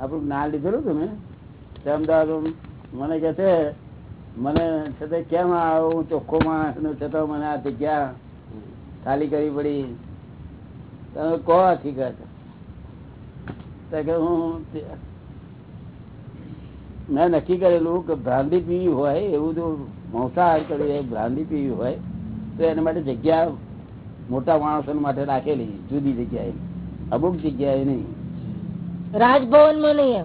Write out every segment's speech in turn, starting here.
આપણું જ્ઞાન લીધેલું ને અમદાવાદ મને કે છે, મને છતાં કેમ આવું ચોખ્ખો માણસ ને છતાં મને આ જગ્યા ખાલી કરવી પડી? તમે કહો હકીકત કે હું મેં નક્કી કરેલું કે ભ્રાંતિ પીવી હોય, એવું જો મંસાહાર હોય, ભ્રાંતિ પીવી હોય, તો એના માટે જગ્યા મોટા માણસો માટે રાખેલી, જુદી જગ્યાએ. અમુક જગ્યાએ નહીં. રાજભવનમાં નહીં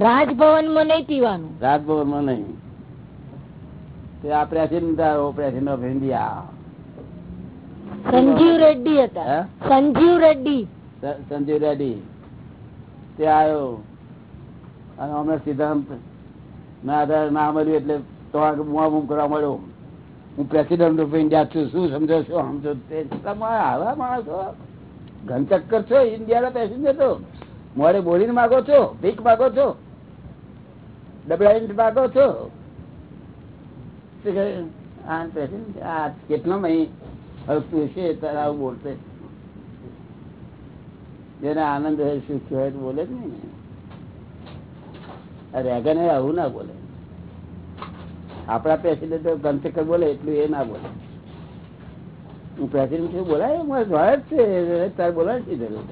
રાજભવનમાં નહીં પીવાનું. રાજભવનમાં નહીં. તે આ president president of India. Sanjiva Reddy હતા. સંજીવ રેડ્ડી. સંજીવ રેડ્ડી. તે આવ્યો અને અમે સિદ્ધાંત ના આધારે ના મળ્યું એટલે તો આગળ બુઆ કરવા મળ્યો. હું પ્રેસિડેન્ટ ઓફ ઇન્ડિયા છું. શું સમજો છો? સમજો તે તમારા આવા માણસો. ઘનચક્કર છો? ઇન્ડિયાના પેસેન્જર તો મોડે બોલીને માગો છો, ભીખ માગો છો ડબલાઈને માગો છો? કેટલો મહી હસતું છે તારે બોલશે. જેને આનંદ હોય, સુખ હોય તો બોલે જ નહીં ને. રેગન આવું ના બોલે. આપણા પ્રેસિડેન્ટ ગમચક્કર બોલે, એટલું એ ના બોલે. હું પ્રેસિડેન્ટ બોલાય? મારે જ છે, તારે બોલાય છે જરૂર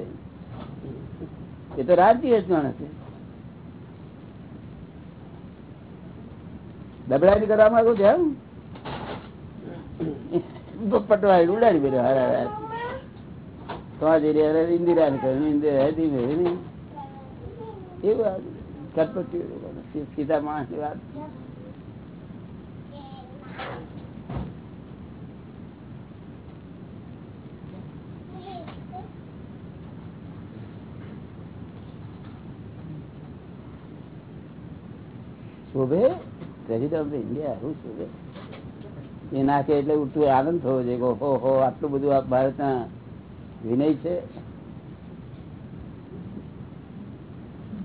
એ તો રાજકીય જ માણસ છે. દબડાઈ કરવા માંગુ છે પટવાડી ઉડાડી બેઠો હાર તો આજે રે ઇન્દિરા ને કહ્યું, ઇન્દિરા ધીમે ધીમે એવું કટપટી સીધા માણસની શોભે? પ્રેસિડન્ટ ઓફ ઇન્ડિયા શું શોભે? એ નાખે એટલે ઉઠતું આનંદ થવો જોઈએ કે હો હો આટલું બધું આ ભારતના વિનય છે?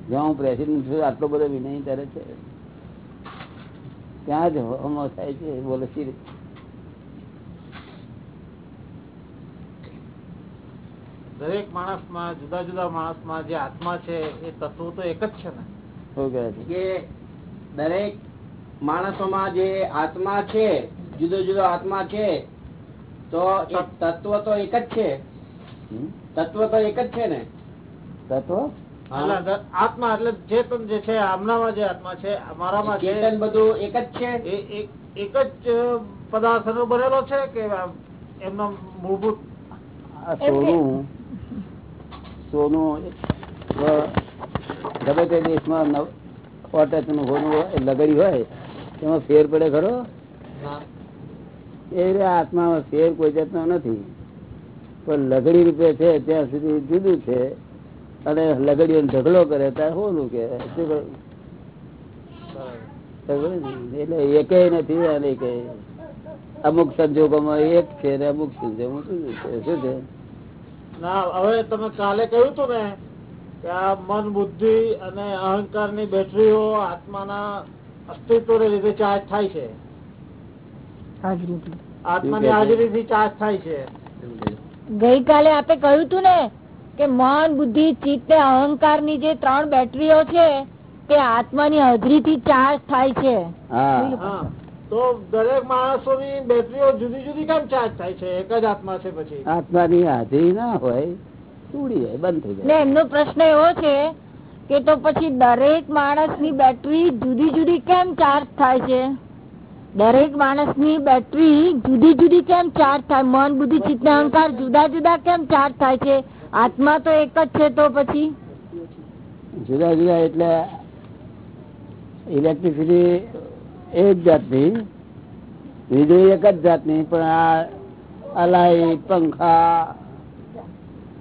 જ્યાં હું પ્રેસિડેન્ટ છું આટલો બધો વિનય કરે છે. ત્યાં જ હમો થાય છે બોલે શ્રી. દરેક માણસમાં જુદા જુદા માણસમાં જે આત્મા છે એ તત્વો તો એક જ છે ને? શું કહે છે? કે દરેક માણસોમાં જે આત્મા છે જુદો જુદો આત્મા છે તો તત્વ તો એક જ છે. તત્વ તો એક જ છે ને? તત્વ? આત્મા એટલે ચેતન જે છે હમણાં જે આત્મા છે મારામાં ચેતન બધું એક જ છે? એક એક જ પદાર્થ નો બનેલો છે કે એમનો મૂળભૂત? સોનું સોનું ગમે તે દેશમાં નવ- નું હોનું લગડી હોય એમાં ફેર પડે ખરો? એ આત્મામાં ફેર કોઈ જાતનો નથી. પણ લગડી રૂપે છે ત્યાં સુધી જુદું છે. અને લગડીઓ ઢગલો કરે ત્યારે હોનું કે? એટલે એકેય નથી અને કે અમુક સંજોગોમાં એક છે ને અમુક સંજોગોમાં શું છે. શું છે? ના હવે તમે કાલે કહ્યું હતું ને મન બુદ્ધિ અને અહંકારની બેટરીઓ આત્માના અસ્તિત્વ ને લીધે ચાર્જ થાય છે. હાજરી થી ચાર્જ થાય છે. ગઈકાલે આપે કહ્યું હતું ને કે મન બુદ્ધિ ચિત્ત ને અહંકારની જે ત્રણ બેટરીઓ છે તે આત્માની હાજરી થી ચાર્જ થાય છે. તો દરેક માણસો ની બેટરીઓ જુદી જુદી કેમ ચાર્જ થાય છે? એક જ આત્મા છે પછી. આત્માની હાજરી ના હોય. તૂડી જાય બંધ થઈ જાય. એમનો પ્રશ્ન એવો છે કે તો પછી દરેક માણસની બેટરી જુદી જુદી કેમ ચાર્જ થાય છે? દરેક માણસની બેટરી જુદી જુદી કેમ ચાર્જ થાય? મન બુદ્ધિ ચિત્ત અહંકાર જુદા જુદા કેમ ચાર્જ થાય છે? આત્મા તો એક જ છે તો પછી? જુદા જુદા એટલે ઇલેક્ટ્રિસિટી એક જાતની વીજળી એક જ જાતની પણ આ અલાઈ પંખા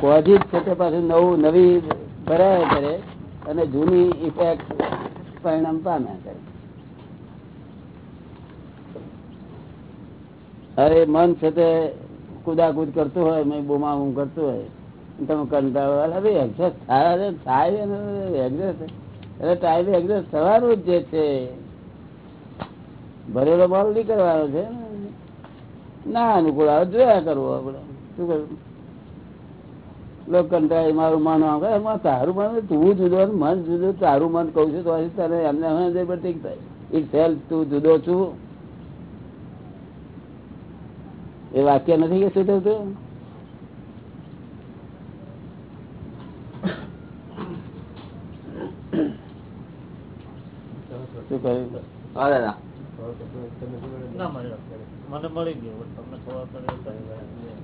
કોઝિટ છે તે પાછું નવું, નવી ભરાય કરે અને જૂની ઇફેક્ટ પરિણામ પામે કરે. અરે મન છે તે કુદાકુદ કરતું હોય, મેં બુમાબુમ કરતું હોય, તમે કંટાળો અરે એક્ઝેસ્ટ થાય થાય એટલે ટાઈમ એક્ઝેસ્ટ થવાનું જ જે છે. ભરેલો માલ નહીં કરવાનો છે ના અનુકૂળ આવે, જોયા કરવું આપણે. શું કરવું? લોકો કંટાળી મારું મન આમ એમાં તારું મન તું જુદો મન જુદો તારું મન કહું છું તો હજી તને એમને પર ઠીક થાય. ઇટ સેલ્ફ તું જુદો છું. એ વાક્ય નથી કે શું થયું તું શું કહ્યું? હા દાદા. મને મળી ગયો તમને ખબર પડે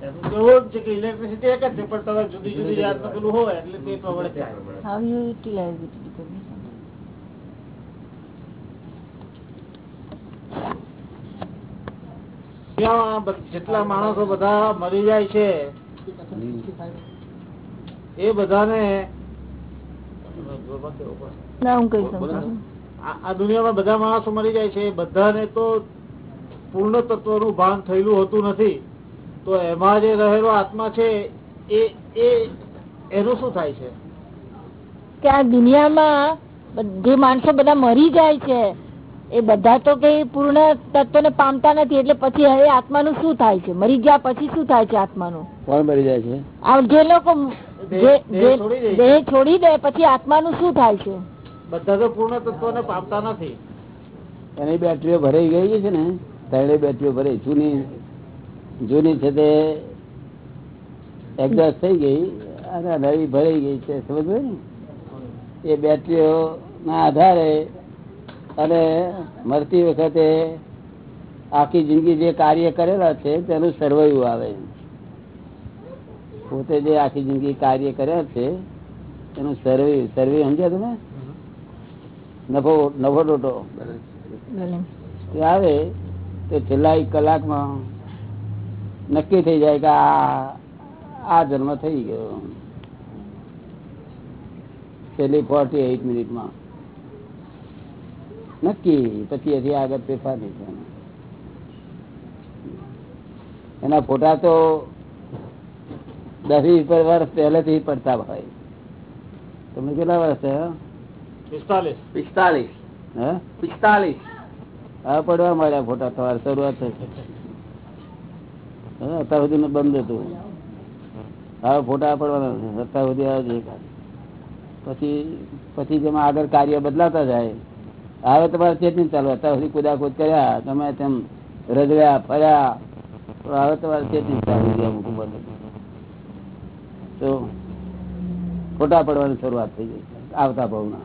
એનું કેવું છે કે ઇલેક્ટ્રિસિટી એક જ છે પણ તમે જુદી જુદી જાતનું પેલું હોય એટલે તે પ્રમાણે થાય. you utilize it depends. જેટલા માણસો બધા મરી જાય છે એ બધાને ના હું કહી શકું આ આ દુનિયામાં બધા માણસો મરી જાય છે બધાને તો પૂર્ણ તત્વનું ભાન થયેલું હોતું નથી તો એમાં જે રહેલો આત્મા છે એ એ એનું શું થાય છે? કે આ દુનિયામાં જે માણસો બધા મરી જાય છે એ બધા તો કઈ પૂર્ણ તત્વને પામતા નથી એટલે પછી હવે આત્માનું શું થાય છે? મરી ગયા પછી શું થાય છે આત્માનું? કોણ મરી જાય છે? આ જે લોકો દેહ- જે- છોડી દે પછી આત્મા નું પછી આત્માનું શું થાય છે? બધા તો પૂર્ણ તત્વને પામતા નથી. એની બેટરીઓ ભરાઈ ગઈ છે ને? ત્રણે બેટરીઓ ભરે. જૂની જૂની છે તે એક્ઝોસ્ટ થઈ ગઈ અને નવી ભરાઈ ગઈ છે. સમજ ને? એ બેટરીઓના આધારે અને મરતી વખતે આખી જિંદગી જે કાર્ય કરેલા છે તેનું સર્વૈવ આવે. પોતે જે આખી જિંદગી કાર્ય કર્યા છે એનું સર્વે સર્વે સમજ્યા તમે? નફો નફો ટોટો આવે તો છેલ્લા એક કલાકમાં નક્કી થઈ જાય કે આ આ જન્મ થઈ ગયો. છેલ્લી ફોર્ટી એઇટ મિનિટમાં. નક્કી. પછી એથી આગળ ફેરફાર નહીં. એના ફોટા તો દસ વીસ વર્ષ પહેલેથી પડતા હોય. તમને કેટલા વર્ષ થયા? પિસ્તાલીસ. પિસ્તાલીસ. હે? પિસ્તાલીસ. હા, પડવા માંડ્યા ફોટા થવા શરૂઆત થશે અત્યાર સુધી બંધ હતું. હવે ફોટા પડવાના. અત્યાર સુધી પછી પછી જેમાં આગળ કાર્ય બદલાતા જાય. હવે તમારે ચેતની ચાલુ. અત્યાર સુધી કુદાકુદ કર્યા તમે તેમ રજવ્યા, ફર્યા. પણ હવે તમારે ચેતની ચાલુ છે અમુક તો ફોટા પડવાની શરૂઆત થઈ ગઈ. આવતા ભાવના.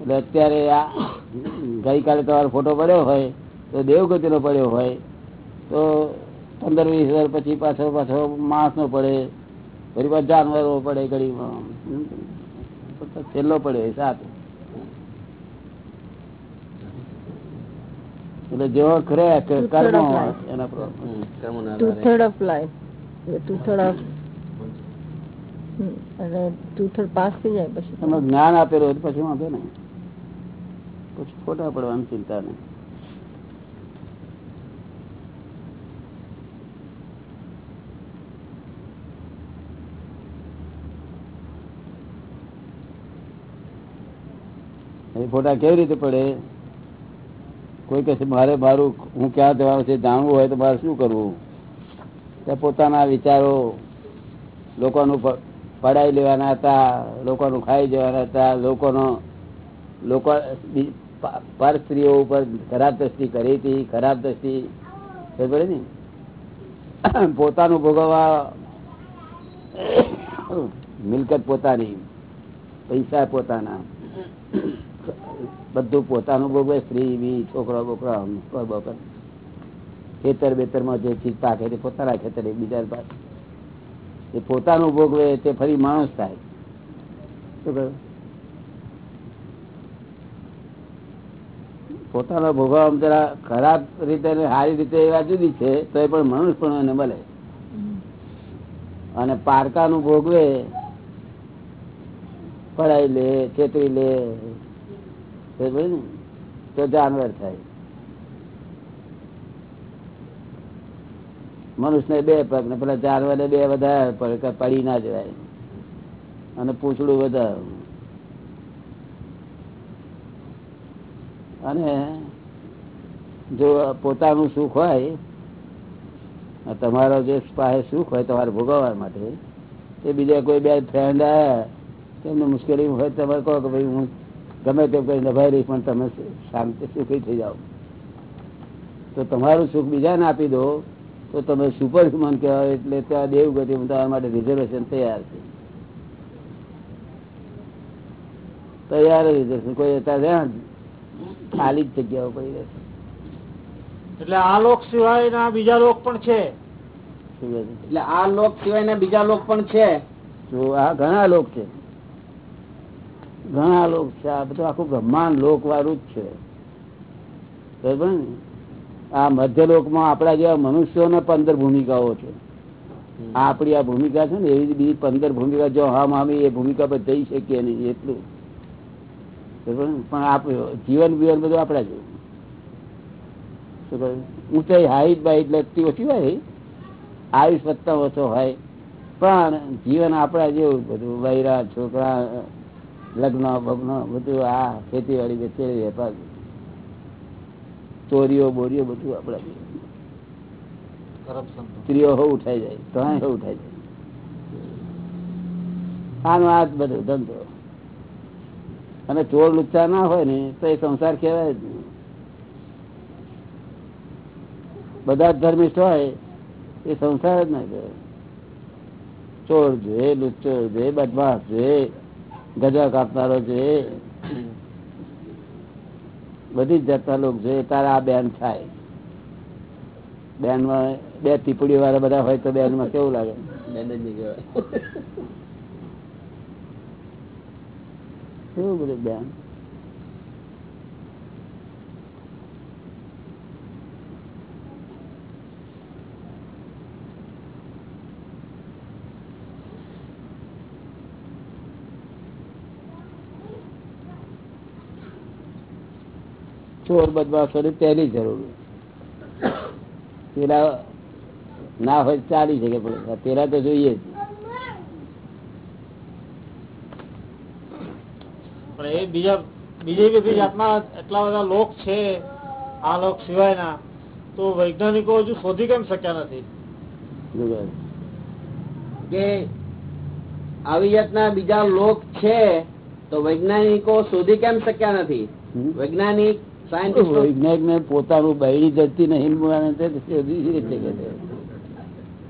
એટલે અત્યારે આ ગઈકાલે તમારો ફોટો પડ્યો હોય તો દેવગતિ નો પડ્યો હોય તો પંદર વીસ હજાર પછી પાછો પાછો માણસ નો પડે ફરી પાછો જાનવરો પડે ઘડીમાં છેલ્લો પડ્યો સાત. એટલે જેવો ખરે કર્મ હોય એના પ્રોબ્લેમ અને ટુ થર્ડ પાસ થઈ જાય પછી. તમે જ્ઞાન આપેલું પછી વાંધો નહીં. પછી ખોટા પડવાની ચિંતા નહીં. ફોટા કેવી રીતે પડે? કોઈ કહે મારે મારું, હું ક્યાં જવાનું છે, જાણવું હોય તો મારે શું કરવું? ત્યાં પોતાના વિચારો લોકોનું પડાવી લેવાના હતા, લોકોનું ખાઈ જવાના હતા, લોકોનો, લોકો પર સ્ત્રીઓ ઉપર ખરાબ દ્રષ્ટિ કરી હતી, ખરાબ દ્રષ્ટિ, ખબર ને? પોતાનું ભોગવવા, મિલકત પોતાની, પૈસા પોતાના, બધું પોતાનું ભોગવે, સ્ત્રી બી છોકરા, બોકરા બોકર. ખેતર બેતરમાં જે ચીજ પાકે તે પોતાના ખેતર બીજા પાસે એ પોતાનું ભોગવે, તે ફરી માણસ થાય. શું કહ્યું? પોતાનો ભોગવ જરા ખરાબ રીતે સારી રીતે એવા જુદી છે તો એ પણ મનુષ્ય પણ એને મળે. અને પારકાનું ભોગવે, પડાઈ લે, છેતરી લે તો જાનવર થાય. મનુષ્ય બે પગ ને, પેલા જાનવર ને બે વધારે પડે પડી ના જવાય. અને પૂછડું વધારે. અને જો પોતાનું સુખ હોય તમારો જે પાસે સુખ હોય તમારે ભોગવવા માટે, તે બીજા કોઈ બે ફ્રેન્ડ તેમને મુશ્કેલી હોય તમે કહો કે ભાઈ હું ગમે તેમ કઈ નભાઈ રહીશ પણ તમે શાંતિ, સુખી થઈ જાઓ. તો તમારું સુખ બીજાને આપી દો, તો તમે સુપર હ્યુમન કહેવાય, એટલે ત્યાં દેવગતિ તમારા માટે રિઝર્વેશન તૈયાર છે. તૈયાર રિઝર્વેશન કોઈ જ ખાલી જ જગ્યાઓ પડી રહેશે. એટલે આ લોક સિવાયના બીજા લોક પણ છે? એટલે આ લોક સિવાયના બીજા લોક પણ છે? જો આ ઘણા લોક છે. ઘણા લોક છે. આ બધું આખું બ્રહ્માંડ લોક વાળું જ છે. બરાબર ને? આ મધ્ય લોકમાં આપણા જેવા મનુષ્યોને પંદર ભૂમિકાઓ છે. આપડી આપણી આ ભૂમિકા છે ને એવી બીજી પંદર ભૂમિકા જો હા મામી એ ભૂમિકા પર જઈ શકીએ નહીં એટલું? પણ આપ જીવન બીવન બધું આપણા જેવું. શું કહ્યું ઊંચાઈ હાઈટ બાઈટ લગતી ઓછી હોય આયુષ વધતા ઓછો હોય. પણ જીવન આપણા જેવું બધું વૈરા છોકરા લગ્ન ભગ્ન બધું આ ખેતીવાડી વેચેલી વેપાર. ચોરીઓ બોરીઓ બધું આપણા જેવું. સ્ત્રીઓ હો ઉઠાઈ જાય તો હો ઉઠાઈ જાય. આનો આ બધો ધંધો. અને ચોર લુચ્ચા ના હોય ને, તો એ સંસાર કહેવાય જ બધા જ ધર્મિષ્ઠ હોય, એ સંસાર જ ના કહેવાય. ચોર જોઈએ લુચ્ચો જોઈએ બદમાશ જોઈએ ગજા કાપનારો જોઈએ બધી જ જાતના લોકો જોઈએ તારા આ બેન થાય. બેનમાં બે ટીપડીઓ વાળા બધા હોય તો બેનમાં કેવું લાગે કેવું બધું બેન ચોર બદમાશોની પહેલી જરૂર પેલા ના હોય ચાલી શકે, પણ પેલા તો જોઈએ જ પણ એ બીજા બીજી બધી જાતના એટલા બધા લોક છે આ લોક સિવાયના તો વૈજ્ઞાનિકો હજુ શોધી કેમ શક્યા નથી કે આવી જાતના બીજા લોક છે તો વૈજ્ઞાનિકો શોધી કેમ શક્યા નથી વૈજ્ઞાનિક સાયન્ટિસ્ટ વૈજ્ઞાનિક ને પોતાનું બૈરી જતી નહીં માને તે શોધી?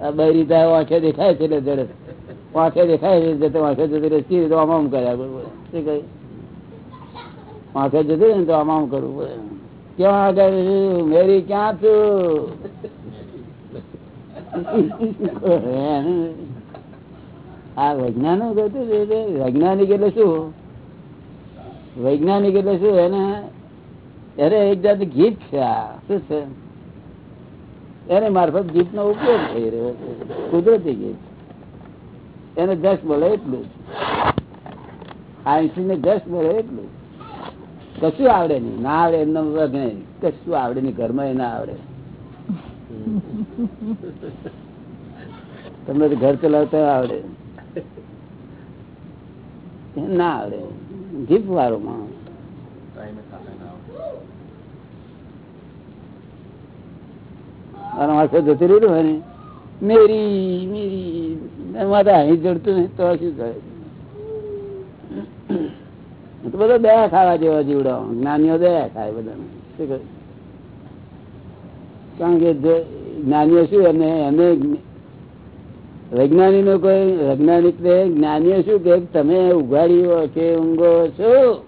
આ બહેરી તો આંખે દેખાય છે એટલે આંખે દેખાય છે જતો આંખે જતી આમ આમ કર્યા બરોબર શું કહ્યું? આંખે જતી ને તો આમ કરવું પડે. ક્યાં મેરી ક્યાં છું? આ વૈજ્ઞાનિક વૈજ્ઞાનિક એટલે શું? વૈજ્ઞાનિક એટલે શું? એને એને એક જાત ગીત છે આ. શું છે? એને મારફત ગીત નો ઉપયોગ થઈ રહ્યો છે. કુદરતી ગીત. એને જશ બોલે એટલું આઈન્સ્ટીન ને જશ બોલે એટલું. કશું આવડે નહીં? ના આવડે એમને કશું આવડે નહીં? ઘરમાં ના આવડે. તમને ઘર ચલાવતા આવડે. ના આવડે. જીપ વાળો માણસ જતી રહ્યું હોય ને, મેરી મેરી. માતા અહીં જડતું નહીં, તો શું કરે? બધા દયા ખાવા જેવા જીવડો. જ્ઞાનીઓ દયા ખાય બધાને. કારણ કે જ્ઞાનીઓ શું એમને એમને વૈજ્ઞાનિક નો કોઈ વૈજ્ઞાનિક જ્ઞાનીઓ શું કે તમે ઉઘાડીઓ કે ઊંઘો છો?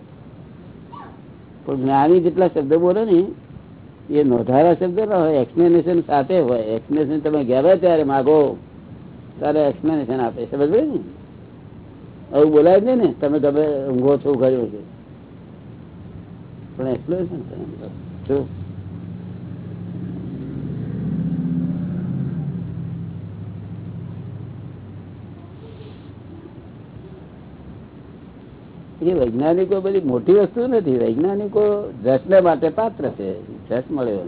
પણ જ્ઞાની જેટલા શબ્દો બોલો ને, એ નોંધારા શબ્દ ના હોય એક્સપ્લેનેશન સાથે હોય. એક્સપ્લેનેશન તમે ગયા ત્યારે માગો, ત્યારે એક્સપ્લેનેશન આપે. સમજ ને? આવું બોલાય જ ને. તમે ગમે ઊંઘો છો ઉઘાડ્યો છો. પણ શું એ વૈજ્ઞાનિકો બધી મોટી વસ્તુ નથી. વૈજ્ઞાનિકો રસને માટે પાત્ર છે. રસ મળ્યો.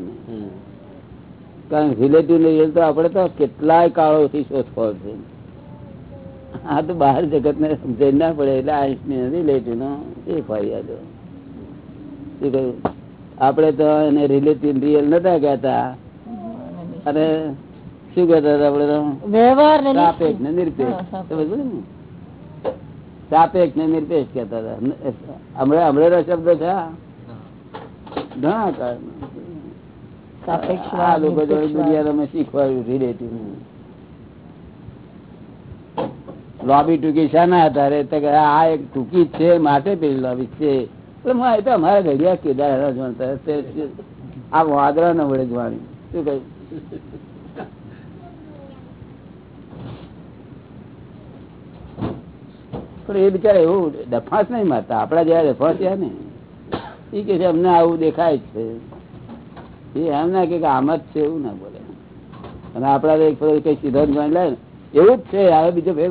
કારણ રિલેટિવ રિયલ તો આપણે તો કેટલાય કાળોથી શોધખોળ છે. આ તો બહાર જગત ને સમજાઈ ના પડે એટલે રિલેટિવ નો એ ફરિયાદો શું કહ્યું આપણે તો એને રિલેટિવ રિયલ નતા કહેતા અને શું કહેતા હતા આપણે તો સાપેક્ષ ને નિરપેક્ષ સાપેક્ષ. ને? નિરપેક્ષ કેતા હતા હમણાં હમણાં શબ્દ છે? ઘણા. આ લોકો નિરપેક્ષવાદ. દુનિયાને શીખવાડ્યું રિલેટિવ લોબી ટૂંકી શાના આધારે આ એક ટૂંકી છે, માટે પેલી લોબી છે. એટલે અમારા ઘડિયા કેદાર આ વાદળા ન વડે જવાની. શું કહ્યું પણ એ બિચારા એવું ડફાસ નહીં મારતા. આપડા જેવા ડફાસ ને. એ કે છે, અમને આવું દેખાય છે. એ એમ ના કે આમ જ છે, એવું ના બોલે. અને આપડા એક સિદ્ધાંત માની લે ને. એવું જ છે, હવે બીજો ભાઈ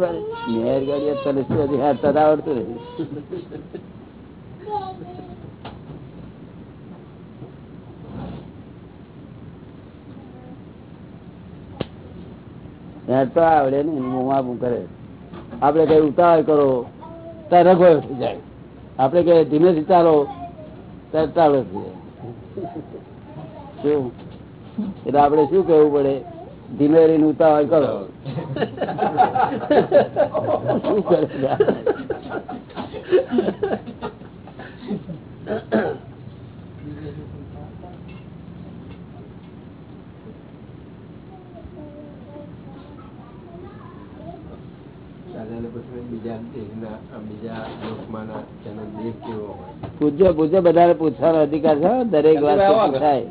મેર ગાડી હાથતા તો આવડતું નથી. આવડે ને મોમાં બૂમ કરે. આપડે કઈ ઉતાવળ કરો ત્યારે રગોયો થઈ જાય. આપડે કઈ ધીમેથી ચાલો ત્યારે ચાલો શું એટલે આપડે શું કેવું પડે? ધીમે રહીને ઉતાવળ કરો. શું કરે પૂજ્ય પૂજ્ય બધા પૂછવાનો અધિકાર છે દરેક વાત થાય પૂછાય.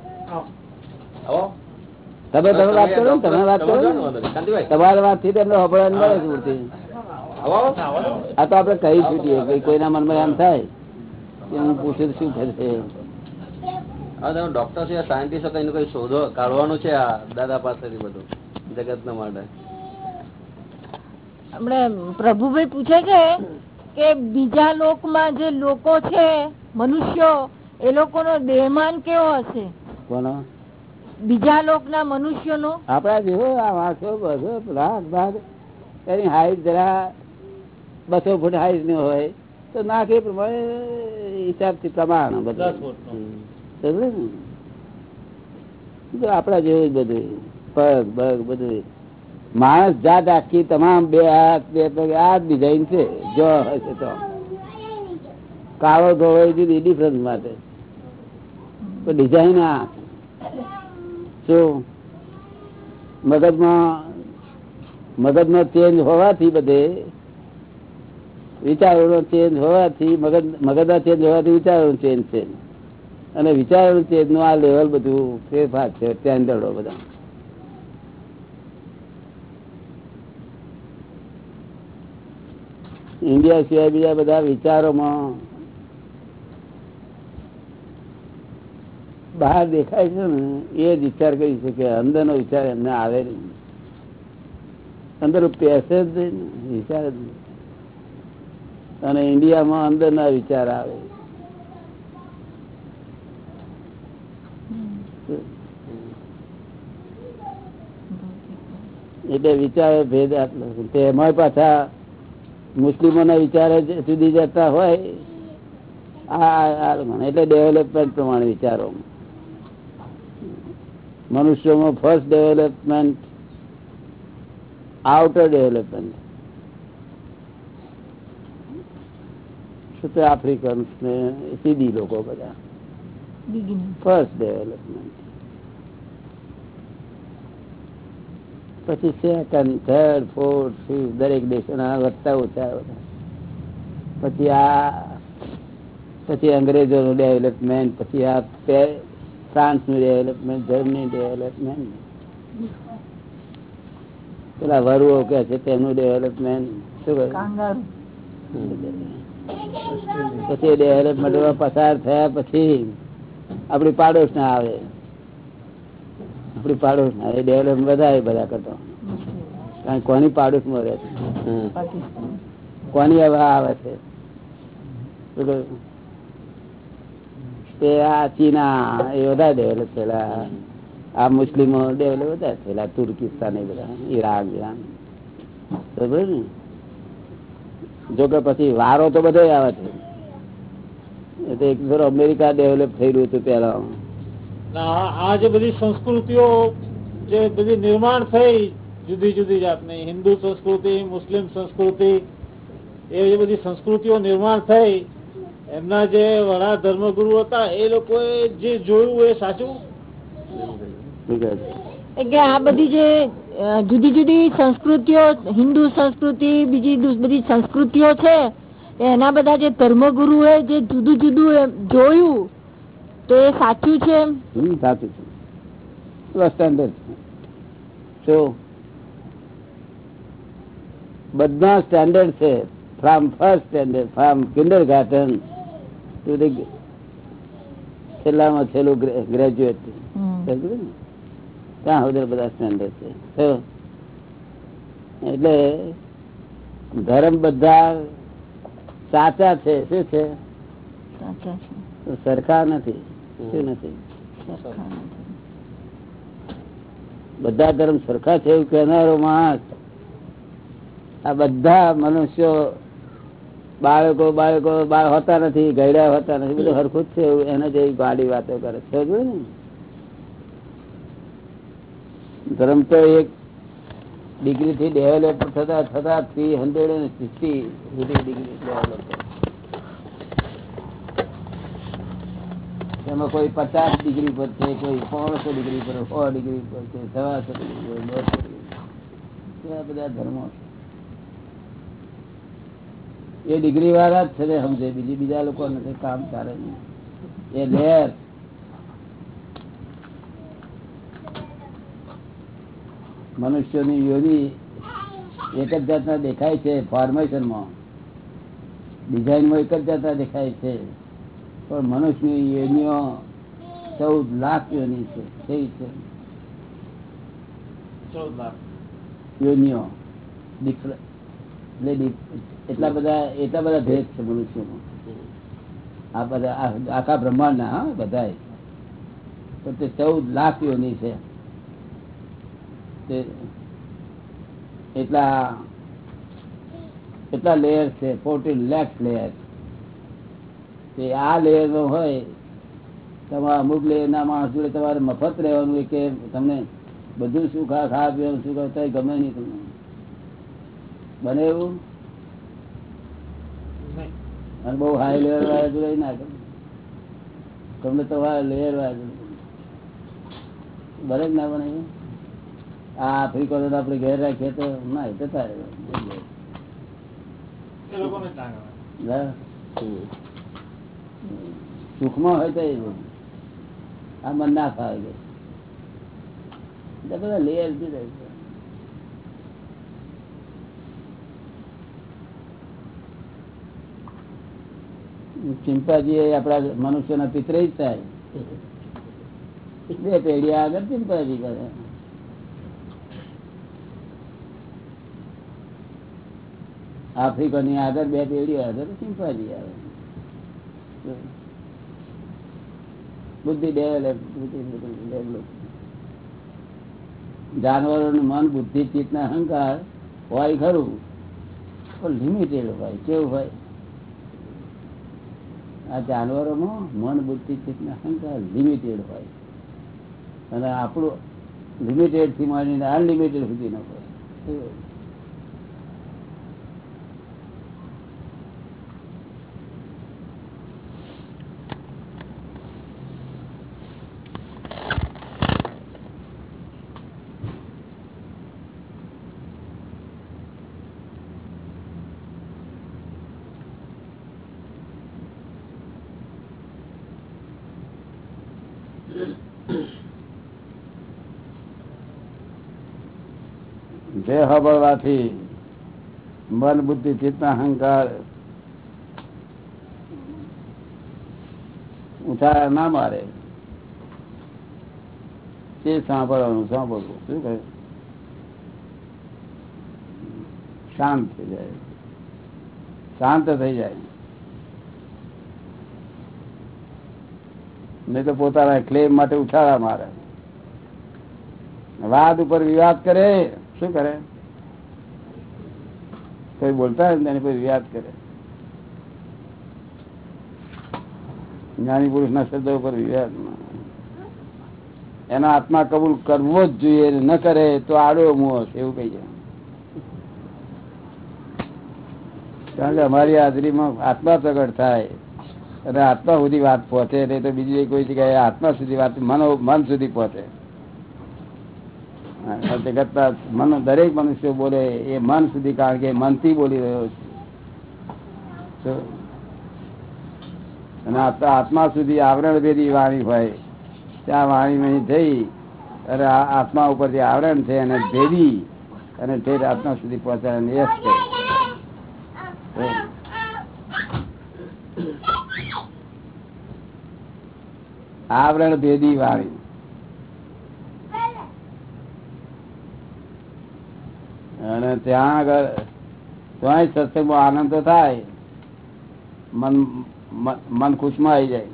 તમે તમે વાત કરો ને, તમે વાત કરો. તમારી વાતથી તમને અભળાન મળે છે. આ તો આપડે કહી છૂટીએ કે કોઈના મનમાં એમ થાય કે હું પૂછું શું થશે. તમે ડોક્ટર છે સાયન્ટિસ્ટ એનું કઈ શોધો. કાઢવાનું છે આ દાદા પાસેથી બધું જગત માટે. હમણાં પ્રભુભાઈ પૂછે છે કે બીજા લોકમાં જે લોકો છે મનુષ્યો એ લોકોનો દેહમાન કેવો હશે? કોનો? બીજા લોકના મનુષ્યોનો? આપડા જેવો આ વાંસો બસો લાખ ભાગ એની હાઈટ જરા બસો ફૂટ હાઈટની હોય તો નાખ એ પ્રમાણે હિસાબથી પ્રમાણ બધું. ને? આપડા જેવું જ બધું. પગ બગ બધું. માણસ જાત આખી તમામ બે હાથ બે પગ આ જ ડિઝાઇન છે. જો હશે તો. કાળો ધોળો જુદી ડિફરન્સ માટે. ડિઝાઇન આ. શું મગજમાં ચેન્જ હોવાથી બધે, વિચારોનો ચેન્જ હોવાથી, મગજ, મગજના ચેન્જ હોવાથી વિચારોનો ચેન્જ છે. અને વિચારોનું ચેન્જનું આ લેવલ બધું ફેરફાર છે સ્ટેન્ડર્ડો બધા. ઇન્ડિયા સિવાય બીજા બધા વિચારોમાં બહાર દેખાય છે ને, એ જ વિચાર કરી શકે. અંદર નો વિચાર એમને આવે નહીં. અંદર પેસે જ વિચાર જ અને ઇન્ડિયામાં અંદરના વિચાર આવે. એટલે વિચાર ભેદ આટલો. તેમાં પાછા મુસ્લિમોના વિચાર જુદી જતા હોય. આ એટલે ડેવલપમેન્ટ પ્રમાણે વિચારો મનુષ્યોમાં ફર્સ્ટ ડેવલપમેન્ટ આઉટર ડેવલપમેન્ટ શું તે આફ્રિકન્સ ને સીધી લોકો બધા beginning. ફર્સ્ટ ડેવલપમેન્ટ પછી સેકન્ડ થર્ડ ફોર્થ ફિફ્થ દરેક દેશોના વધતા ઓછા બધા પછી આ પછી અંગ્રેજોનું ડેવલપમેન્ટ પછી આ પે- ફ્રાન્સનું ડેવલપમેન્ટ જર્મની ડેવલપમેન્ટ પેલા વરુઓ કે છે તેમનું ડેવલપમેન્ટ શું પછી ડેવલપમેન્ટ પસાર થયા પછી આપડી પાડોશ ના આવે. આપડી પાડોશ ના આવે ડેવલપ વધારે બધા કરતો. કારણ કોની પાડોશમાં રહે છે? કોની હવા આવે છે? તે મુસ્લિમો ડેવલપ વધારે થયેલા, તુર્કિસ્તાન એ બધા ઈરાન. ઈરાન ને? જોકે પછી વારો તો બધો આવે છે. અમેરિકા ડેવલપ થયેલું હતું પેલા આ જે બધી સંસ્કૃતિઓ જે બધી નિર્માણ થઈ જુદી જુદી જાતની, હિન્દુ સંસ્કૃતિ, મુસ્લિમ સંસ્કૃતિ, એ બધી સંસ્કૃતિઓ નિર્માણ થઈ એમના જે વડા ધર્મગુરુ હતા એ લોકો જે જોયું એ સાચું? એટલે આ બધી જે જુદી જુદી સંસ્કૃતિઓ હિન્દુ સંસ્કૃતિ બીજી બધી સંસ્કૃતિઓ છે એના બધા જે ધર્મગુરુએ જે જુદું જુદું જોયું તો એ સાચું છે સાચું છે. સ્ટેન્ડર્ડ છે. બધા સ્ટેન્ડર્ડ છે from first standard from kindergarten છેલ્લામાં છેલ્લું ગ્રેજ્યુએટ ત્યાં સુધી બધા સ્ટેન્ડર્ડ છે? એટલે ધર્મ બધા સાચા છે. શું છે? સરખા નથી. શું નથી? નથી. બધા ધર્મ સરખા છે એવું કહેનારો માણસ આ બધા મનુષ્યો બાળકો બાળકો, બાળ હોતા નથી ગયડા હોતા નથી, બધું હરખું છે એને જેવી ગાડી વાતો કરે છે. ધર્મ તો એક ડિગ્રી થી ડેવલપ થતા થતા થ્રી હંડ્રેડ એન્ડ સિક્સટી સુધી ડિગ્રી ડેવલપ એમાં કોઈ પચાસ ડિગ્રી પર છે, કોઈ પોણસો ડિગ્રી પર, સો ડિગ્રી પર છે, સવાસો ડિગ્રી પર બધા ધર્મો છે. એ ડિગ્રી વાળા જ છે ને સમજે બીજી બીજા લોકો નથી કામ ચાલે એ લેર મનુષ્યની યોની એક જ જાતના દેખાય છે ફોર્મેશનમાં ડિઝાઇનમાં એક જ જાતના દેખાય છે. પણ મનુષ્યની યોનિઓ ચૌદ લાખ યોની છે. કેવી છે? ચૌદ લાખ. યોનીઓ. એટલે એટલા બધા એટલા બધા ભેદ છે મનુષ્યમાં. આ બધા આખા બ્રહ્માંડના, હા બધા તો તે ચૌદ લાખ યોની છે એટલા એટલા લેયર છે ફોર્ટીન લેખ લેયર તે આ લેયર નો હોય, તમારા અમુક લેયર ના માણસ જોડે તમારે મફત રહેવાનું કે તમને બધું શું ખા ખા, પીવાનું કરતા ગમે નહીં તમને. બને એવું. અને બહુ હાઈ લેવલ વાળા જોડે ના તમને તમારા લેયર વાળા બને જ ના પણ આ આફ્રિકો આપણે ઘેર રાખીએ તો ના એ તો. ના. સુખમાં હોય તો એવું આ મન ના ફાવે બધા લેયર જુદા છે. ચિંપાજી એ આપણા મનુષ્યના પિત્ર જ થાય. બે પેઢી આગળ ચિંપાજી કરે. આફ્રિકાની આગળ બે પેઢીઓ આગળ ચિંપાજી આવે. બુદ્ધિ ડેવલપનું મન બુદ્ધિ ચિત્ત અહંકાર હોય ખરું, પણ લિમિટેડ હોય કેવું હોય? આ જાનવરોમાં મન, બુદ્ધિ, ચિત્ત સંખ્યા લિમિટેડ હોય. અને આપણું લિમિટેડથી માંડીને અનલિમિટેડ સુધી ન હોય કેવું? જે હબળવાથી મન બુદ્ધિ ચિત્તના અહંકાર ઉઠા ના મારે તે સાંભળવાનું સાંભળવું શું કહે શાંત થઈ જાય શાંત થઈ જાય। નહીં તો પોતાના ક્લેમ માટે ઉછાળા મારે। વાદ ઉપર વિવાદ કરે, શું કરે? કોઈ બોલતા હોય ને તેની યાદ કરે. જ્ઞાની પુરુષ ના શબ્દ ઉપર વિવાદ એના આત્મા કબૂલ કરવો જ જોઈએ ન કરે તો આડો મુહ એવું કહીએ. કારણ કે અમારી હાજરીમાં આત્મા પ્રગટ થાય અને આત્મા સુધી વાત પહોંચે, નહીં તો બીજી કોઈ જગ્યાએ આત્મા સુધી વાત, મન મન સુધી પહોંચે. જગતના મન દરેક મનુષ્ય બોલે એ મન સુધી, કારણ કે મનથી બોલી રહ્યો છે. અને આત્મા સુધી આવરણ ભેદી વાણી હોય, ત્યાં વાણી થઈ, અને આત્મા ઉપર જે આવરણ છે એને ભેદી, અને તે આત્મા સુધી પહોંચાડે યશ છે આવરણ ભેદી વાણી અને ત્યાં આગળ ત્યાંય સત્સંગમાં આનંદ થાય, મન, મન- ખુશમાં આવી જાય.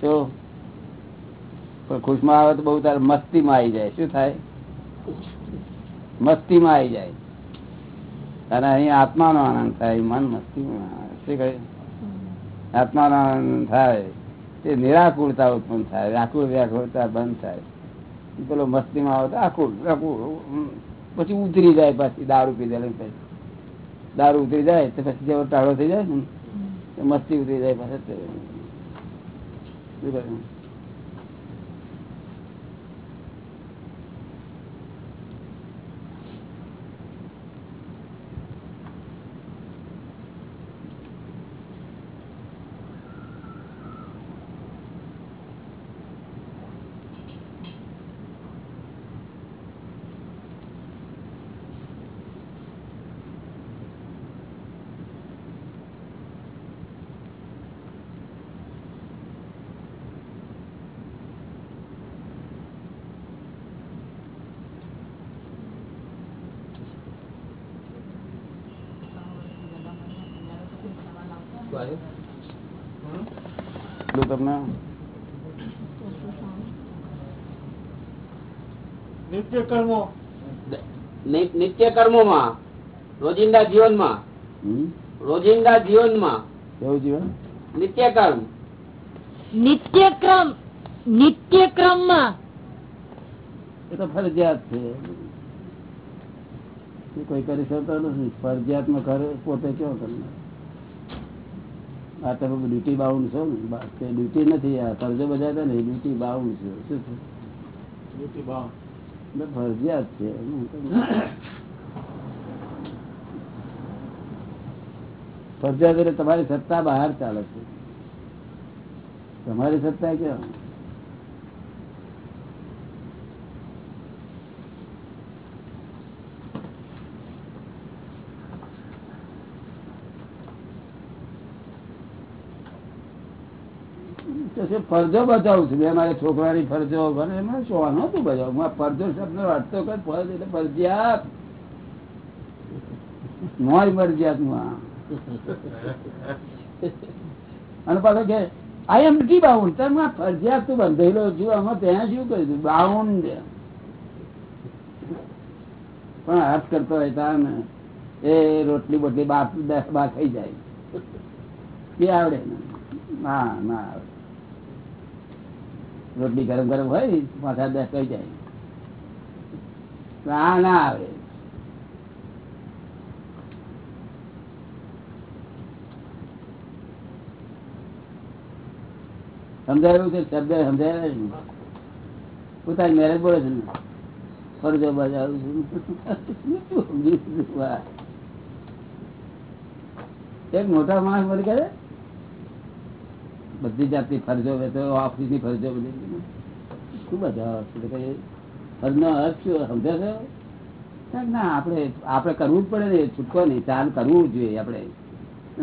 શું પણ ખુશમાં આવે તો બહુ તારે મસ્તીમાં આવી જાય. શું થાય? મસ્તીમાં આવી જાય. અને અહીં આત્માનો આનંદ થાય, મન મસ્તીમાં શું કહે? આત્માનો આનંદ થાય. તે નિરાકુળતા ઉત્પન્ન થાય. વ્યાકુળ, વ્યાકુળતા બંધ થાય. પેલો મસ્તીમાં આવે તો આકુળ હમ. પછી ઉતરી જાય પાછી દારૂ પીધે પછી. દારૂ ઉતરી જાય તો પછી જેવો ટાળો થઈ જાય ને મસ્તી ઉતરી જાય પાછા તે. શું કહ્યું? એટલું તમને? નિત્ય કર્મો નિત્ય કર્મોમાં રોજિંદા જીવનમાં? રોજિંદા જીવનમાં? કેવું જીવન? નિત્ય કર્મ નિત્યક્રમમાં એ તો ફરજિયાત છે. કોઈ કરી શકતો નથી. ફરજિયાતમાં કરે પોતે કેવો કરનાર આ તમે ડ્યુટી બાઉન્ડ છો ને. ડ્યુટી નથી આ ફરજો બજાતા ને ડ્યુટી બાઉન્ડ છે. શું છે? ભાવ ફરજિયાત છે. ફરજિયાત એટલે તમારી સત્તા બહાર ચાલે છે. તમારી સત્તા ક્યાં? તો ફરજો બજાવું છું. બે મારા છોકરાની ફરજો ઘરે એમાં શું નતું બજાવું? હું ફરજો શબ્દ વાંચતો કર ફરજ એટલે ફરજિયાત. નોય ફરજિયાતનું આ. અને પાછો કે આઈ એમ ડી બાઉન્ડ તમે આ ફરજિયાત તું બંધેલો છું. આમાં ત્યાં શું કર્યું બાઉન્ડ પણ હાથ કરતો હોય ને એ રોટલી બોટલી બાપ દસ બાર થઈ જાય. એ આવડે ના ના આવડે. રોટલી ગરમ ગરમ હોય પાછા દસ ખાઈ જાય. ના ના આવે. સમજાયું છે શબ્દ સમજાય ને? પોતાની મેરેજ બોલે છે ને. ફરજો બજાવું છું. એક મોટા માણસ મને કહે બધી જાતની ફરજો વેચો ઓફિસની ફરજો બધી. શું બધા ફરજનો અર્થ શું સમજે ના આપણે આપણે કરવું જ પડે ને, છૂટકો નહીં. ચાલ, કરવું જોઈએ આપણે.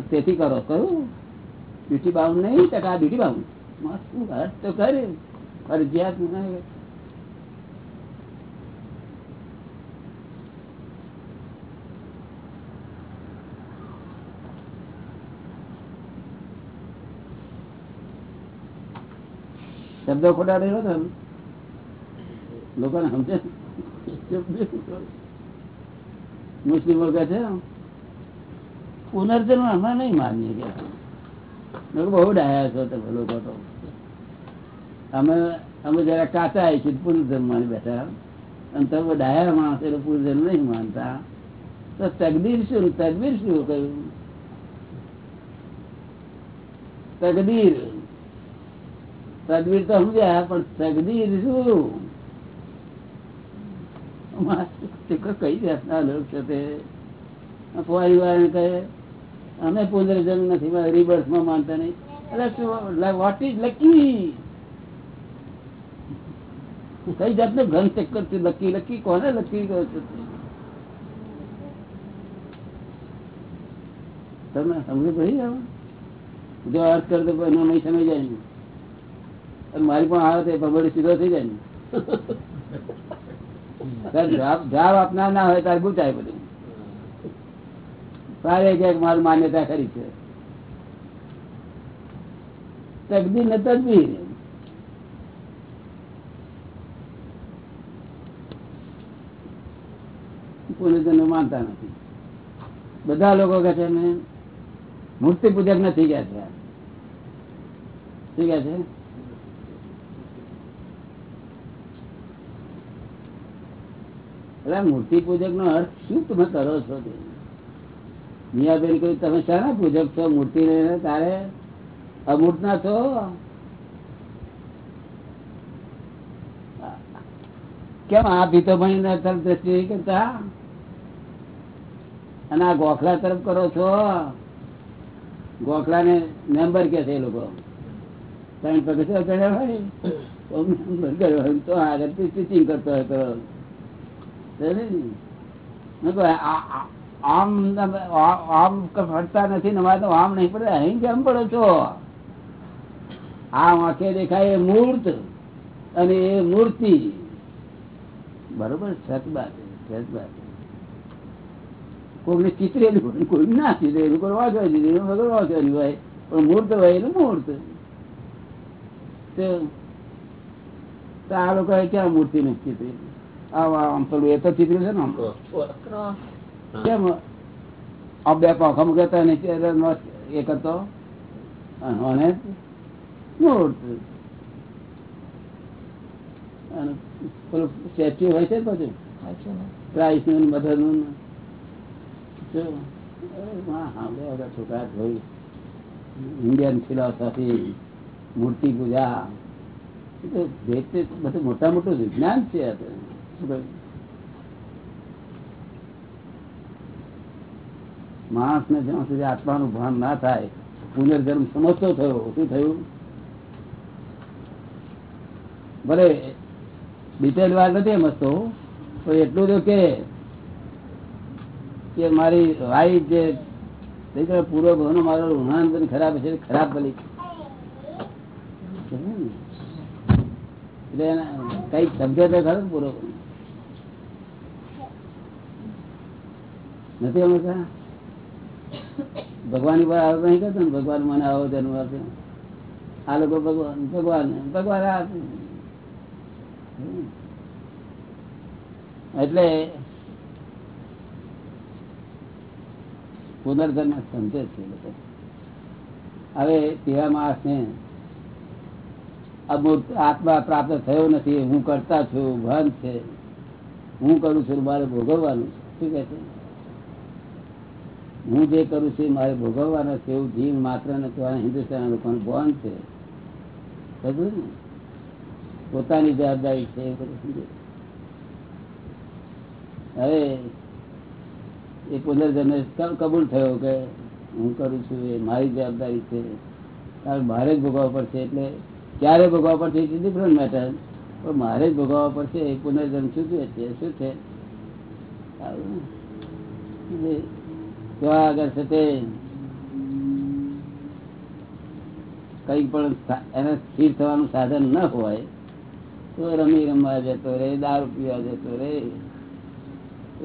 તેથી કરો. કરું ડ્યુટી બાઉન્ડ નહીં, ટકા ડ્યુટી બાઉન્ડ શું અર્થ તો કરે. ફરજિયાત શબ્દો ખોટા હતો ને લોકોને સમજે? મુસ્લિમો કે છે? પુનર્જન્મ અમે નહીં માનીએ કે બહુ ડાયા છો તમે લોકો તો. અમે અમે જરા કાચા આવી છીએ પુનર્જન્મ માની બેઠા. અને તમે ડાયા માણસ એટલે પુનર્જન્મ નહીં માનતા. તો તકદીર શું? તકદીર શું કહ્યું? તકદીર. તકદીર તો સમજ્યા, પણ તકદીર શું? કઈ જાતના લોક છે તે? વાળાને કહે, અમે પુનર્જન્મ નથી રિબર્સમાં માનતા નહીં. વોટ ઇઝ લકી કઈ જાતનો ઘન ચક્કર છે લકી લકી કોને લકી કહો છો તમે? સમજ પડી જાવ જો અર્થ કરો તો એનો નહીં સમજ જાય ને અને મારી પણ આવે તો પબડી સીધો થઈ જાય ને. જવાબ આપનાર ના હોય તારે ગુચાય બધું તારે ક્યાંક મારી માન્યતા ખરી છે. તકદીર ને પુનર્જન્મ માનતા નથી. બધા લોકો કહે છે મૂર્તિ પૂજક નથી ગયા છે. શું કે છે? એટલે મૂર્તિ પૂજક નો અર્થ શું તમે કરો છો મિયાબેન કહ્યું, તમે શાના પૂજક છો? મૂર્તિ લઈને તારે અમૂર્ત ના છો? કેમ આ ભીતો ભણીને તરફ દ્રષ્ટિ કરતા? અને આ ગોખલા તરફ કરો છો? ગોખલા ને મેમ્બર કે છે એ લોકો? ત્રણ પગ ચડ્યા હોય. તો આગળથી સ્ટીચિંગ કરતો હોય તો સમજે ને? મેં કહ્યું, આ- આ- આમ ફરતા નથી આમ નહીં પડે. અહીં કેમ પડો છો? આમ આંખે દેખાય એ મૂર્ત અને એ મૂર્તિ. બરોબર સત છે, સત બાત કોઈને ચિતરેલું કોઈ ના ચિતરેલું કોઈ વાંચવા દીધું વગર વાંચવાની હોય. પણ મૂર્ત હોય એનું મૂર્ત. તો આ લોકો ક્યાં મૂર્તિ નથી ચિતરેલી? આમ આમ પેલું એ તો ચિતર્યું છે ને આમ? કેમ? આ બે પાંખા મૂકતા ને એ કરતો અને પેલું સ્ટેચ્યુ હોય છે ને પ્રાઇસ ક્રાઇસ્ટનું. મધરનું છોકરા જોઈ. ઇન્ડિયન ફિલોસોફી મૂર્તિ પૂજા. એ તો બધું મોટા મોટું વિજ્ઞાન છે તો. ને જ્યાં સુધી આત્માનું ભાન ના થાય, પુનર્જન્મ સમજતો થયો, શું થયું ભલે ડિટેલ વાત નથી સમજતો તો એટલું તો કે મારી વાઈફ જે પૂર્વ ભાવનો, મારો ઋણાંતન ખરાબ છે, ખરાબ બની એટલે કંઈક સમજે તો ખરો પૂરો નથી સમજતા ભગવાન પર આવો નહીં કરતો ને ભગવાન મને આવો તેનું અર્થ આ લોકો ભગવાન ભગવાન ભગવાન એટલે પુનર્જન્મ સમજે છે લોકો. હવે તેવા માણસને અમૂર્ત આત્મા પ્રાપ્ત થયો નથી, હું કરતા છું, ભાન છે. હું કરું છું, મારે ભોગવવાનું છે. શું કે છે? હું જે કરું છું મારે ભોગવવાનો છે એવું જીવ માત્ર હિન્દુસ્તાન લોકોનું બોન છે. પોતાની જવાબદારી છે એ એ પુનર્જન્મ કબૂલ થયો કે હું કરું છું એ મારી જવાબદારી છે. કારણ મારે જ ભોગવવા પડશે એટલે ક્યારે ભોગવવા પડશે ઇટ ડિફરન્ટ મેટર પણ મારે જ ભોગવવા પડશે એ પુનર્જન્મ શું છે? શું છે? કઈ પણ એને સ્થિર થવાનું સાધન ન હોય, તો રમી રમવા જતો રે દારૂ પીવા જતો રે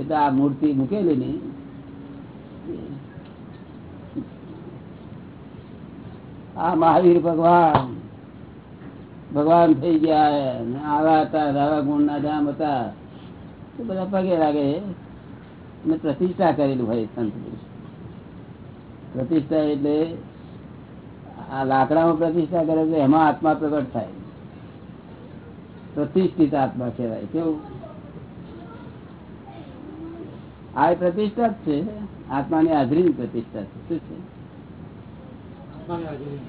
એટલે આ મૂર્તિ મૂકેલી ની. આ મહાવીર ભગવાન ભગવાન થઈ ગયા આવા હતા રાવા ગુણ ના ધામ હતા. બધા પગે લાગે ને પ્રતિષ્ઠા કરેલું હોય સંત પુરુષ. પ્રતિષ્ઠા એટલે આ લાકડામાં પ્રતિષ્ઠા કરે છે એમાં આત્મા પ્રગટ થાય. પ્રતિષ્ઠિત આત્મા કહેવાય. કેવું? આ એ પ્રતિષ્ઠા જ છે. આત્માની હાજરી પ્રતિષ્ઠા છે. શું છે?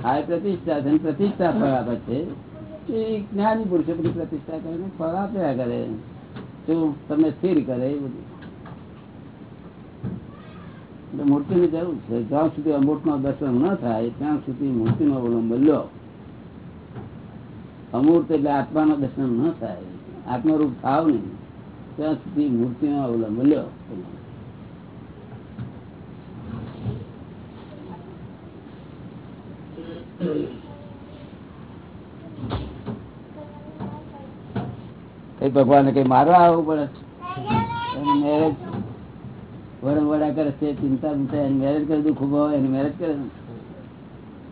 આ એ પ્રતિષ્ઠા છે અને પ્રતિષ્ઠા ફળ આપે છે. એ જ્ઞાની પુરુષો બધી પ્રતિષ્ઠા કરીને ફળ આપ્યા કરે. શું? તમને સ્થિર કરે એ બધું. એટલે મૂર્તિની જરૂર છે. જ્યાં સુધી અમૂર્ત નો દર્શન ન થાય ત્યાં સુધી મૂર્તિ નો અવલંબ લો. અમૂર્ત એટલે આત્માનો દર્શન ન થાય. આત્મરૂપ થાવ નહીં. ત્યાં સુધી મૂર્તિ નો અવલંબ લ્યો કઈ ભગવાન કઈ મારવા આવવું પડે? મેરેજ વરણ વડા કરે છે ચિંતા ચિંતા એને મેરેજ કરે દુઃખ ઊભો હોય એની મેરેજ કરે.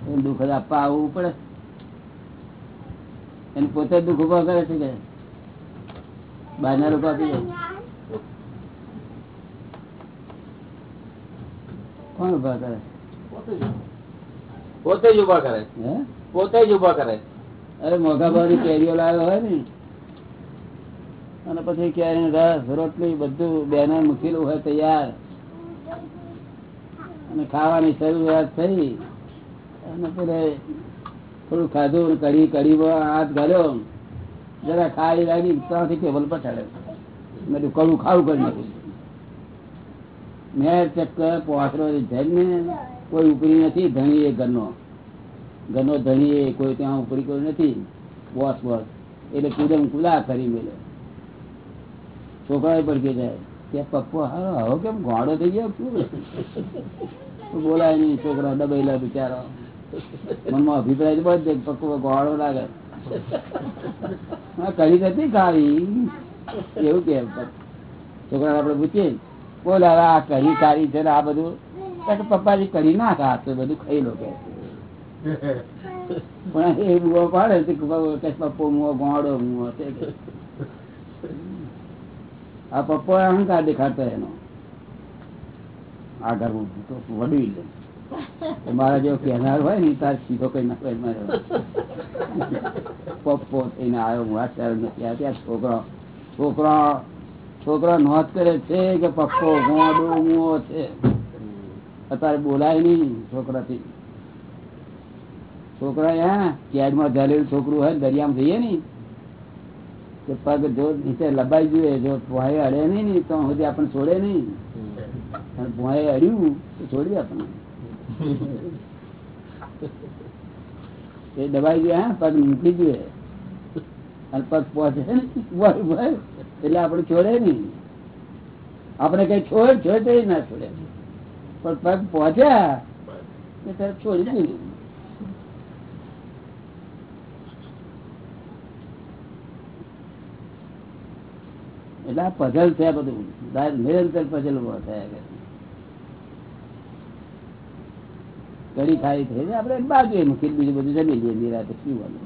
એને દુઃખ આપવા આવવું પડે. એને પોતે દુઃખ ઊભો કરે છે કે? બહારના લોકો આપી દે. કોણ ઊભા કરે? પોતે જ ઊભા કરે. હે? પોતે જ ઊભા કરે. અરે મોઘા ભાવની કેરીઓ લાવ્યો હોય ને. અને પછી ક્યારે રસ રોટલી બધું બેને મૂકેલું હોય તૈયાર. અને ખાવાની શરૂઆત થઈ. અને પેલે થોડું ખાધું, કઢી કઢી હાથ ગાળ્યો જરા ખાઈ લાગી, ત્યાંથી ટેબલ ચડે મેં કડું ખાવું કરી નાખ્યું મેં ચક્કર પોસરો જઈને કોઈ ઉપરી નથી, ધણી એ ઘરનો. ઘરનો ધણી એ કોઈ ત્યાં ઉપરી કોઈ નથી. Boss boss. એટલે કુદમ કુદા કરી મેલે છોકરા પડકે જાય કે પપ્પો હારો હવે કેમ ગોળો થઈ ગયો? શું? બોલાય નહીં છોકરા દબાયેલા બિચારો. મનમાં અભિપ્રાય બધે પપ્પો ગોળો લાગે. કરી નથી ખાવી એવું કે છોકરા આપડે પૂછીએ, બોલ હવે આ કરી સારી છે આ બધું? પપ્પાજી, કરી ના ખા તો બધું ખાઈ લો, કે પણ એ બુઓ પાડે પપ્પો મુઓ ગોળો મુઓ છે. આ પપ્પો અહંકાર દેખાડતો એનો. આ ઘરમાં તો વડવી લે મારા જેવો કહેનાર હોય ને તાર સીધો કઈ નાખે મારે પપ્પો થઈને આવ્યો, હું આ શહેર નથી ત્યાં છોકરો છોકરો છોકરો નોંધ કરે છે કે પપ્પો ગોડો મુઓ છે. અત્યારે બોલાય નહીં છોકરાથી. છોકરા અહીંયા કેદમાં ઝાલેલું છોકરું હોય દરિયામાં જઈએ ને પગ જો નીચે લબાઈ જોઈએ જો ભોંય અડે નહીં ને, તો સુધી આપણને છોડે નહીં. અને અડ્યું, તો છોડી આપણને. એ દબાઈ ગયા, હા, પગ નીકળી જોઈએ અને પગ પહોંચે એટલે આપણે છોડે નહીં. આપણે કઈ છોડ, છોડે ના છોડે. પણ પગ પહોંચ્યા તરત છોડી દીધું એટલે આ પઝલ આ બધું. નિરંતર પઝલ ઊભો થયા કઢી ખાઈ થઈ આપણે બાજુ મૂકી બીજું બધું જમી લઈએ નિરાતે પીવાનું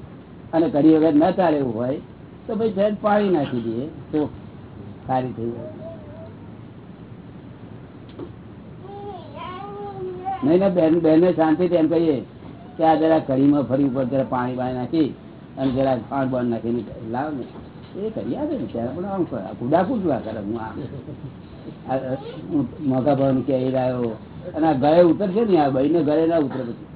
અને કઢી વગર ન ચાલે એવું હોય, તો ભાઈ સહેજ પાણી નાખી દઈએ. તો સારી થઈ જાય. નહીં, ના, બેન, બેનને શાંતિથી એમ કહીએ કે આ જરા કઢીમાં ફરી ઉપર જરા પાણી બાણી નાખી અને જરા ખાંડ બાણ નાખીને લાવ ને. એ કરી આપે ને, ત્યારે પણ આમ કરે ના કરે, હું આમ મોઘા ભાવ કે આવ્યો અને આ ગળે ઉતરશે ને, આ બહીને ગળે ના ઉતરે પછી.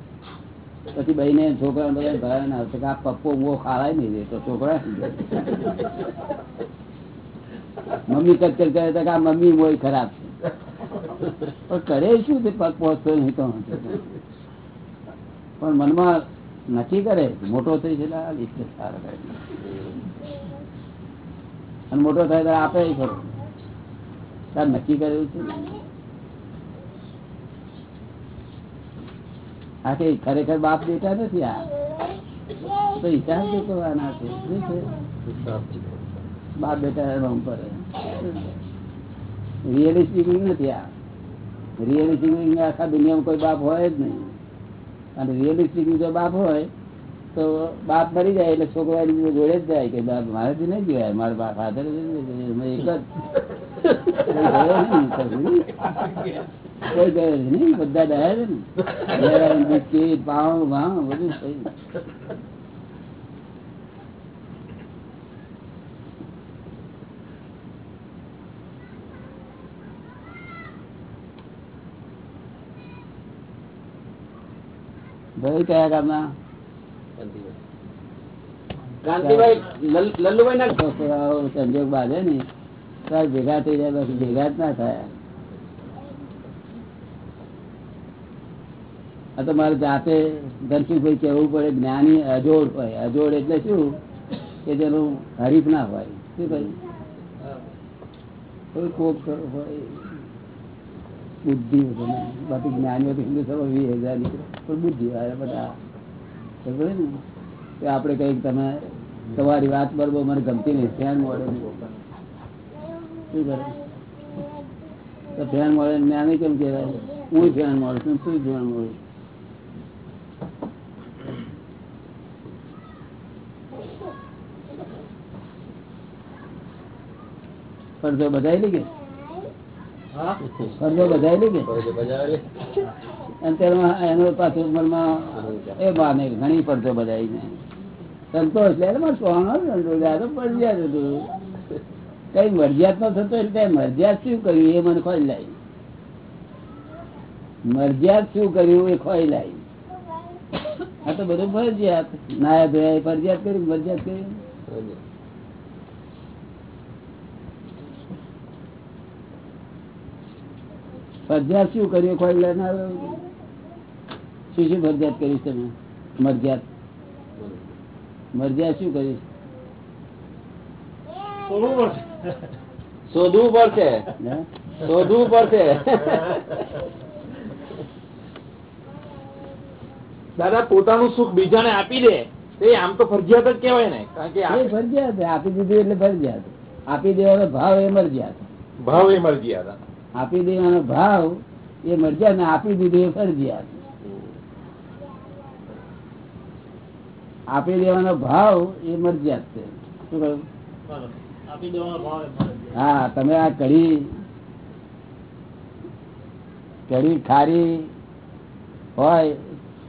પછી બહીને છોકરા બધા ગળે ના આવશે આ પપ્પો મો ખાવાય નહીં તો છોકરા મમ્મી કચ્છર કરે, તો આ મમ્મી મોય ખરાબ છે. પણ કરે શું તે પગ પહોંચતો નહીં તો પણ મનમાં નક્કી કરે, મોટો થઈ છે સારો કરે અને મોટો થાય ત્યારે આપે ખરો. તાર નક્કી કરેલું છે? આ કે ખરેખર બાપ બેટા નથી આ? તો હિસાબ શું છે? બાપ બેટા રમ પર. રિયલિસ્ટિક નથી આ. રિયલિસ્ટિક આખા દુનિયામાં કોઈ બાપ હોય જ નહીં. અને રિયલિસ્ટિક જો બાપ હોય તો બાપ મરી જાય એટલે છોકરો એની જોડે જ જાય કે બાપ મારાથી નહીં જોયા મારા ફાધર એક જ. કોઈ ગયો નહીં કશું. કોઈ ગયો નહીં બધા ડાયા છે ને? મેરાન, બિસ્કીટ પાઉં ભાવ બધું થઈ ભાઈ કયા ગામના? મારે જાતે ધનસુખભાઈ કેવું પડે, જ્ઞાની અજોડ હોય. અજોડ એટલે શું? કે જેનું હરીફ ના હોય. શું કોઈ કોક હોય. બુદ્ધિ બાકી જ્ઞાનીઓ તો હિન્દુસ્તાનમાં વીસ હજાર નીકળે. પણ બુદ્ધિ વાળા બધા. કે આપણે કંઈક તમે, તમારી વાત બરોબર મને ગમતી નહીં ફેન મળે તો ફેન મળે જ્ઞાની કેમ કહેવાય? હું ફેન મળું છું, તું ફેન મળું ફરજો બધાઈ લી કે? હા ફરજો બધાઈ કે? એનો પાછું એ ઘણી ને. સંતોષ લે મારે સોનો તો ફરજિયાત હતું કઈ મરજિયાત નો થતો એટલે મરજિયાત શું કર્યું એ મને ખોઈ લાવી મરજિયાત શું કર્યું એ ખોઈ લાવી આ તો બધું ફરજિયાત. નાયા ધોયા ફરજિયાત કર્યું મરજિયાત કર્યું. ફરજિયાત શું કર્યું ખોઈ લેનાર શું શું ફરજિયાત કરીશ તમે? મરજિયાત. મરજિયાત શું કરીશ? શોધવું પડશે. શોધવું પડશે. દાદા પોતાનું સુખ બીજાને આપી દે. તે આમ તો ફરજિયાત જ કેવાય ને. કારણ કે ફરજિયાત આપી દીધું એટલે ફરજિયાત. આપી દેવાનો ભાવ એ મરજિયાત ભાવ એ મરજિયાત આપી દેવાનો ભાવ એ મરજિયાત ને આપી દીધું એ ફરજિયાત. આપી દેવાનો ભાવ એ મરજિયાત છે. શું કહ્યું? એ. હા તમે આ કઢી કઢી ખારી હોય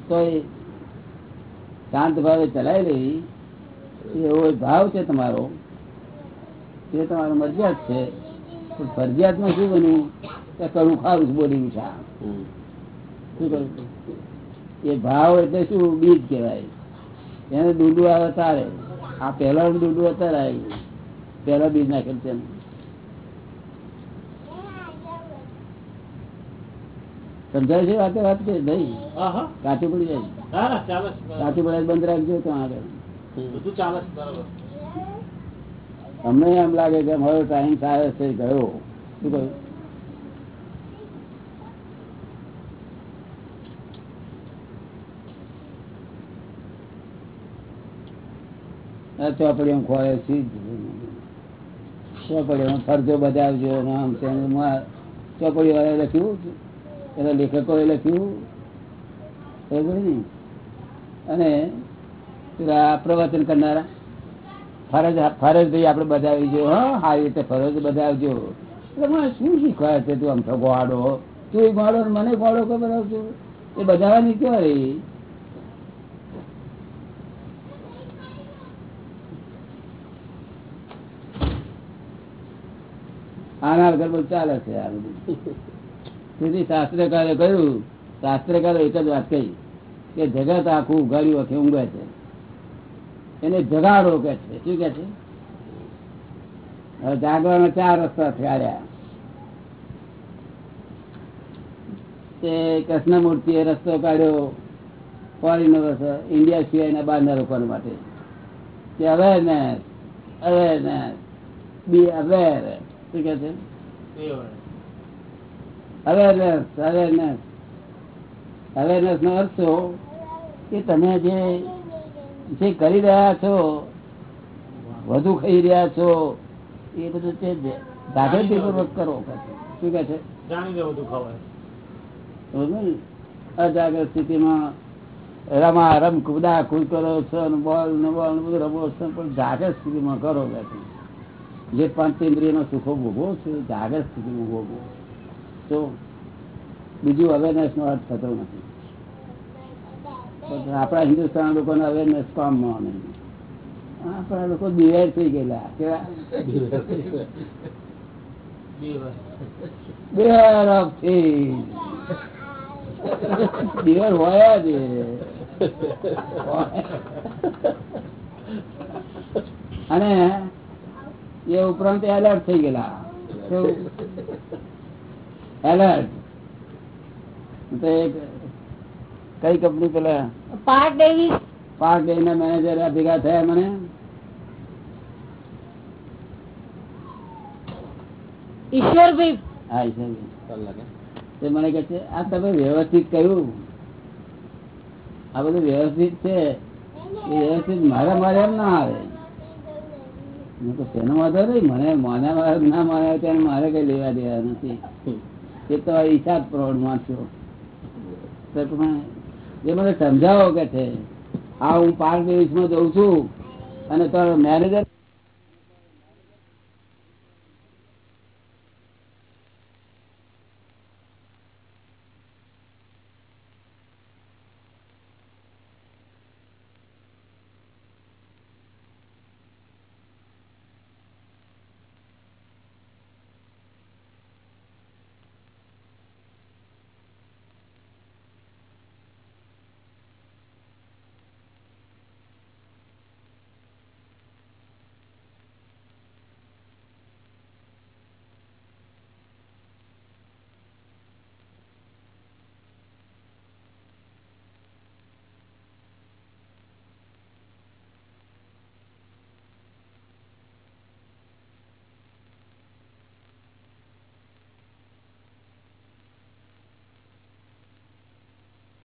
તો શાંત ભાવે ચલાવી લેવી. એવો ભાવ છે તમારો. તે તમારો મરજિયાત છે. પણ ફરજિયાતમાં શું બન્યું કે કડું ખારું બોલી શું કરું એ ભાવ એટલે શું? બીજ કહેવાય. એને ડૂડું આવે તારે. આ પહેલા ડૂડું અત્યારે આવ્યું પહેલા બીજ નાખેલ છે સમજાય છે વાતે વાત કે ભાઈ કાચું પડી જાય. કાચું પડે બંધ રાખજો તો આગળ. બધું ચાલે બરાબર. અમને એમ લાગે કે મારો ટાઈમ સારો છે, ગયો. શું કહ્યું? ચોપડીઓ ખોળે છે. ચોપડીઓ ફરજો બજાવજો ને આમ ચોપડી વાળા લખ્યું એના લેખકોએ લખ્યું. બરોબર ને અને પ્રવચન કરનારા? ફરજ ફરજ ભાઈ આપણે બધાવી હા રીતે ફરજ બધાવજો મને શું શીખવાય છે તું આમ તો ગોળો તું ગોળો મને ગોળો કે આવતું એ બધાવાની ક્યાં રહી? આના વગર બધું ચાલે છે આ બધું. તેથી એક જ વાત કહી કે જગત આખું ઉઘાડ્યું વખે ઊંઘે છે. એને જગાડો કે છે. શું કે છે? જાગવાના ચાર રસ્તા થયા. તે કૃષ્ણમૂર્તિ એ રસ્તો કાઢ્યો. ફોરેનર્સ ઇન્ડિયા સિવાયના બહારના લોકો માટે. અવેરનેસ અવેરનેસ બી અવેર શું કે છે? અવેરનેસ અવેરનેસ અવેરનેસ નો અર્થ કે તમે જે જે કરી રહ્યા છો વધુ ખાઈ રહ્યા છો એ બધું તે જાગૃતિ પૂર્વક કરો શું કે છે? અજાગ્રત સ્થિતિમાં રમા રમ કુદા કુદ કરો છો ને બોલ ને બોલ ને બધું રમો છો પણ જાગૃત સ્થિતિમાં કરો કે. જે પંચેન્દ્રિય નો સુખો ભોગવો છે જાગૃત સ્થિતિમાં ભોગવો. તો બીજું અવેરનેસ નો અર્થ થતો નથી. આપણા હિન્દુસ્તાન લોકોને અવેરનેસ કામમાં નહીં આપણા લોકો દિવેર થઈ ગયેલા. કેવા? things. Beware હોય જ અને એ ઉપરાંત એલર્ટ થઈ ગયેલા. એલર્ટ. કઈ કંપની પેલા? પાર્ક ડેવી પાર્ક ડેવી ના મેનેજર ભેગા થયા મને. ઈશ્વરભાઈ. હા ઈશ્વરભાઈ. તે મને કહે છે આ તમે વ્યવસ્થિત કહ્યું આ બધું વ્યવસ્થિત છે. એ વ્યવસ્થિત મારા મારે એમ ના આવે. મેં તો તેનો વાંધો નહીં મને માના મારે ના માને ત્યાં મારે કઈ લેવા દેવા નથી. એ તો હિસાબ પ્રૌઢમાં તો તમે એ મને સમજાવો કે છે. આ હું પાંચમાં જઉં છું અને તો મેનેજર